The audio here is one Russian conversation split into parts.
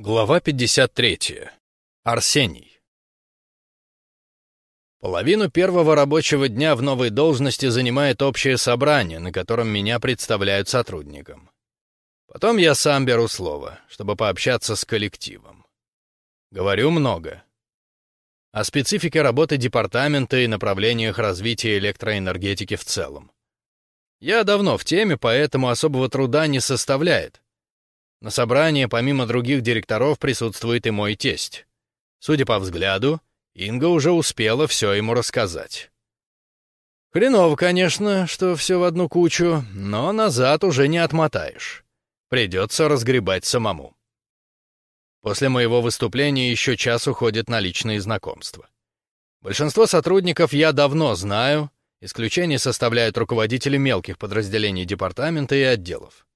Глава 53. Арсений. Половину первого рабочего дня в новой должности занимает общее собрание, на котором меня представляют сотрудникам. Потом я сам беру слово, чтобы пообщаться с коллективом. Говорю много. О специфике работы департамента и направлениях развития электроэнергетики в целом. Я давно в теме, поэтому особого труда не составляет — на собрании, помимо других директоров, присутствует и мой тесть. Судя по взгляду, Инга уже успела все ему рассказать. Хреново, конечно, что все в одну кучу, но назад уже не отмотаешь. Придется разгребать самому. После моего выступления еще час уходит на личные знакомства. Большинство сотрудников я давно знаю, исключение составляют руководители мелких подразделений департамента и отделов.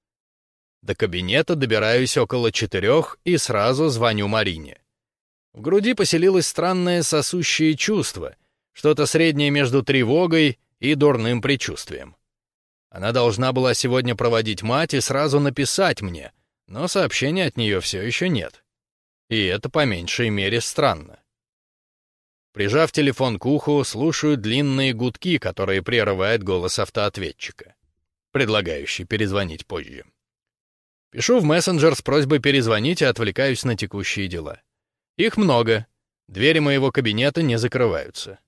До кабинета добираюсь около четырех и сразу звоню Марине. В груди поселилось странное сосущее чувство, что-то среднее между тревогой и дурным предчувствием. Она должна была сегодня проводить мать и сразу написать мне, но сообщения от нее все еще нет. И это по меньшей мере странно. Прижав телефон к уху, слушаю длинные гудки, которые прерывает голос автоответчика, предлагающий перезвонить позже. Пишу в мессенджер с просьбой перезвонить и отвлекаюсь на текущие дела. Их много. Двери моего кабинета не закрываются.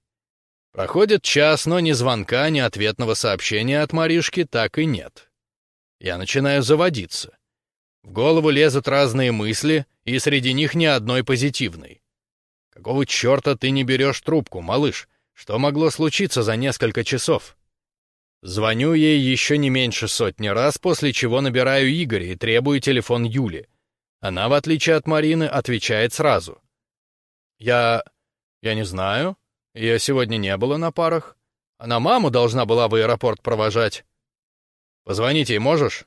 Проходит час, но ни звонка, ни ответного сообщения от Маришки так и нет. Я начинаю заводиться. В голову лезут разные мысли, и среди них ни одной позитивной. Какого черта ты не берешь трубку, малыш? Что могло случиться за несколько часов? Звоню ей еще не меньше сотни раз, после чего набираю Игоря и требую телефон Юли. Она, в отличие от Марины, отвечает сразу. «Я... я не знаю. Ее сегодня не было на парах. Она маму должна была в аэропорт провожать. Позвонить ей можешь?»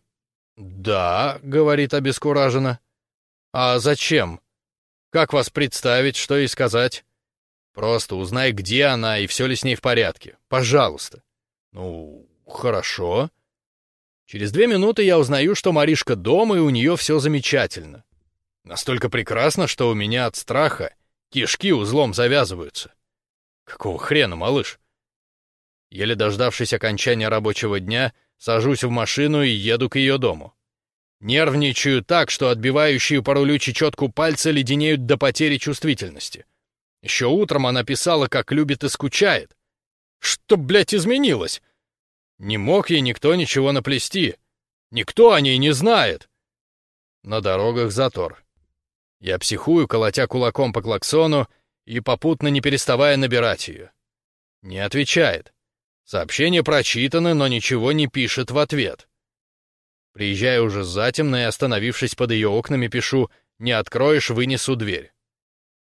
«Да», — говорит обескураженно. «А зачем? Как вас представить, что ей сказать?» «Просто узнай, где она и все ли с ней в порядке. Пожалуйста». «Ну, «Хорошо». Через две минуты я узнаю, что Маришка дома, и у нее все замечательно. Настолько прекрасно, что у меня от страха кишки узлом завязываются. Какого хрена, малыш? Еле дождавшись окончания рабочего дня, сажусь в машину и еду к ее дому. Нервничаю так, что отбивающие по рулю чечетку пальцы леденеют до потери чувствительности. Еще утром она писала, как любит и скучает. Что, блядь, изменилось? Не мог ей никто ничего наплести. Никто о ней не знает. На дорогах затор. Я психую, колотя кулаком по клаксону и попутно не переставая набирать ее. Не отвечает. Сообщение прочитано, но ничего не пишет в ответ. Приезжаю уже затемно и, остановившись под ее окнами, пишу «Не откроешь, вынесу дверь».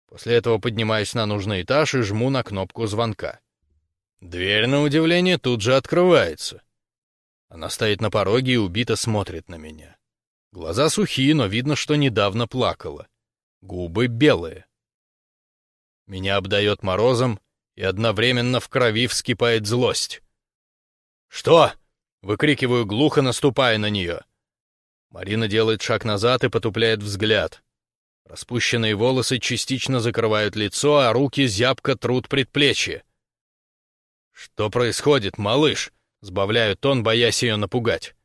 После этого поднимаюсь на нужный этаж и жму на кнопку звонка. Дверь, на удивление, тут же открывается. Она стоит на пороге и убито смотрит на меня. Глаза сухие, но видно, что недавно плакала. Губы белые. Меня обдает морозом, и одновременно в крови вскипает злость. «Что?» — выкрикиваю глухо, наступая на нее. Марина делает шаг назад и потупляет взгляд. Распущенные волосы частично закрывают лицо, а руки зябко трут предплечье. «Что происходит, малыш?» — сбавляю тон, боясь ее напугать.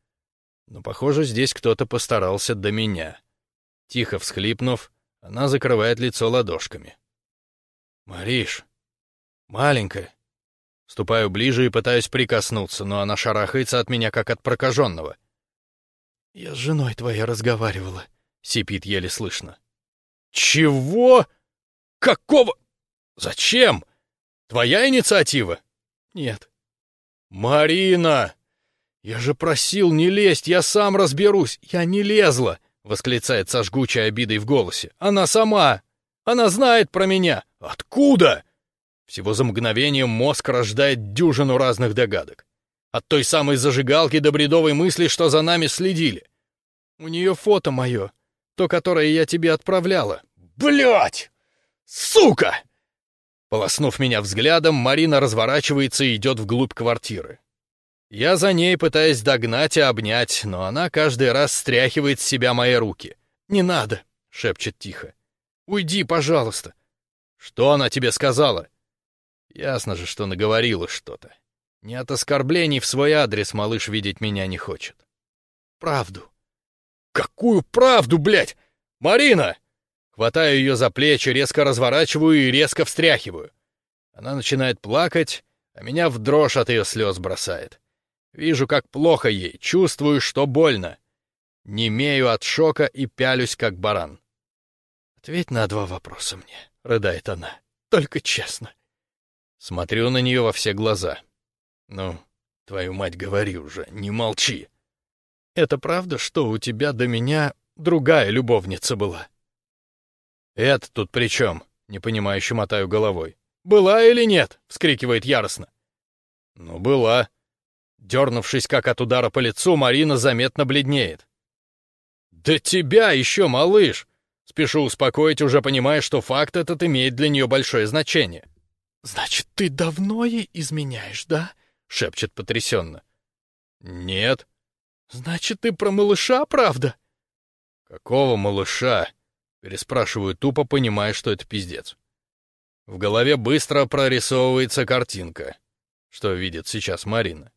Но, похоже, здесь кто-то постарался до меня. Тихо всхлипнув, она закрывает лицо ладошками. «Мариш, маленькая». Ступаю ближе и пытаюсь прикоснуться, но она шарахается от меня, как от прокаженного. «Я с женой твоей разговаривала», — сипит еле слышно. «Чего? Какого? Зачем? Твоя инициатива?» Нет. Марина! Я же просил не лезть, я сам разберусь. Я не лезла, восклицает со жгучей обидой в голосе. Она сама. Она знает про меня. Откуда? Всего за мгновение мозг рождает дюжину разных догадок. От той самой зажигалки до бредовой мысли, что за нами следили. У нее фото мое, то, которое я тебе отправляла. Блять! Сука! Полоснув меня взглядом, Марина разворачивается и идет вглубь квартиры. Я за ней пытаюсь догнать и обнять, но она каждый раз стряхивает с себя мои руки. «Не надо! — шепчет тихо. «Уйди, пожалуйста!» «Что она тебе сказала?» Ясно же, что наговорила что-то. Не от оскорблений в свой адрес малыш видеть меня не хочет. «Правду». «Какую правду, блядь? Марина!» Хватаю ее за плечи, резко разворачиваю и резко встряхиваю. Она начинает плакать, а меня в дрожь от ее слез бросает. Вижу, как плохо ей, чувствую, что больно. Немею от шока и пялюсь, как баран. «Ответь на два вопроса мне», — рыдает она. «Только честно». Смотрю на нее во все глаза. «Ну, твою мать, говори уже, не молчи». «Это правда, что у тебя до меня другая любовница была?» «Это тут при чем?» — непонимающе мотаю головой. «Была или нет?» — вскрикивает яростно. «Ну, была». Дернувшись как от удара по лицу, Марина заметно бледнеет. «Да тебя еще, малыш!» Спешу успокоить, уже понимая, что факт этот имеет для нее большое значение. «Значит, ты давно ей изменяешь, да?» — шепчет потрясенно. «Нет». «Значит, ты про малыша, правда?» «Какого малыша?» — переспрашиваю тупо, понимая, что это пиздец. В голове быстро прорисовывается картинка, что видит сейчас Марина.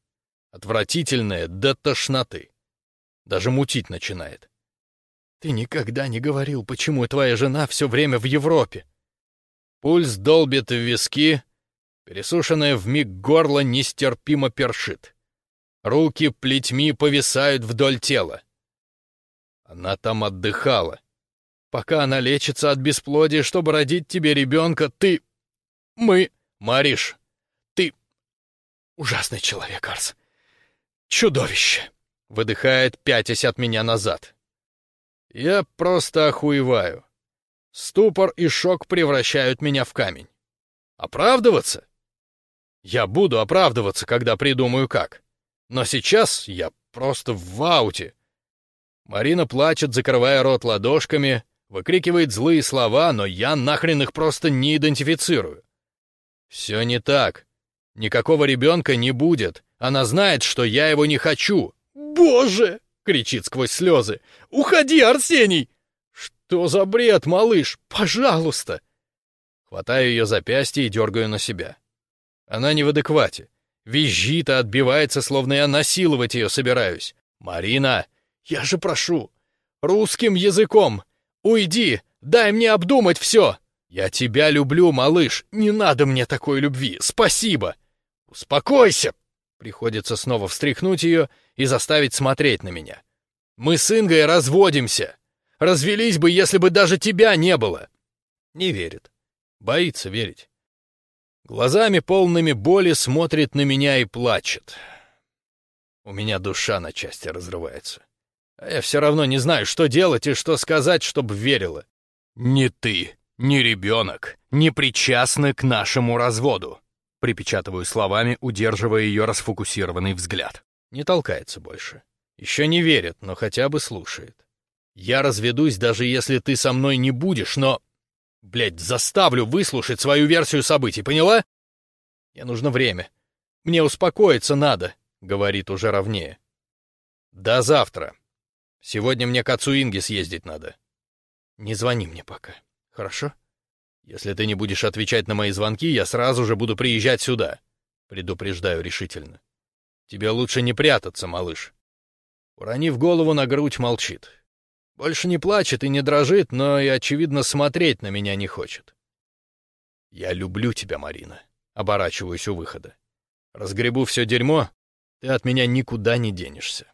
Отвратительная до тошноты. Даже мутить начинает. Ты никогда не говорил, почему твоя жена все время в Европе. Пульс долбит в виски, пересушенное вмиг горло нестерпимо першит. Руки плетьми повисают вдоль тела. Она там отдыхала. Пока она лечится от бесплодия, чтобы родить тебе ребенка, ты... Мы... Мариш, ты... Ужасный человек, Арс. Чудовище. Выдыхает, пятясь от меня назад. Я просто охуеваю. Ступор и шок превращают меня в камень. Оправдываться? Я буду оправдываться, когда придумаю как. Но сейчас я просто в ауте. Марина плачет, закрывая рот ладошками, выкрикивает злые слова, но я нахрен их просто не идентифицирую. Все не так. Никакого ребенка не будет. Она знает, что я его не хочу. Боже! — кричит сквозь слезы. «Уходи, Арсений!» «Что за бред, малыш? Пожалуйста!» Хватаю ее запястье и дергаю на себя. Она не в адеквате. Визжит и отбивается, словно я насиловать ее собираюсь. «Марина, я же прошу! Русским языком! Уйди! Дай мне обдумать все!» «Я тебя люблю, малыш! Не надо мне такой любви! Спасибо!» «Успокойся!» Приходится снова встряхнуть ее и заставить смотреть на меня. «Мы с Ингой разводимся. Развелись бы, если бы даже тебя не было». Не верит. Боится верить. Глазами полными боли смотрит на меня и плачет. У меня душа на части разрывается. А я все равно не знаю, что делать и что сказать, чтобы верила. «Ни ты, ни ребенок не причастны к нашему разводу», припечатываю словами, удерживая ее расфокусированный взгляд. Не толкается больше. Еще не верит, но хотя бы слушает. Я разведусь, даже если ты со мной не будешь, но... Блядь, заставлю выслушать свою версию событий, поняла? Мне нужно время. Мне успокоиться надо, говорит уже ровнее. До завтра. Сегодня мне к отцу Инги съездить надо. Не звони мне пока, хорошо? Если ты не будешь отвечать на мои звонки, я сразу же буду приезжать сюда. Предупреждаю решительно. Тебе лучше не прятаться, малыш. Уронив голову на грудь, молчит. Больше не плачет и не дрожит, но и, очевидно, смотреть на меня не хочет. «Я люблю тебя, Марина», — оборачиваюсь у выхода. «Разгребу все дерьмо, ты от меня никуда не денешься».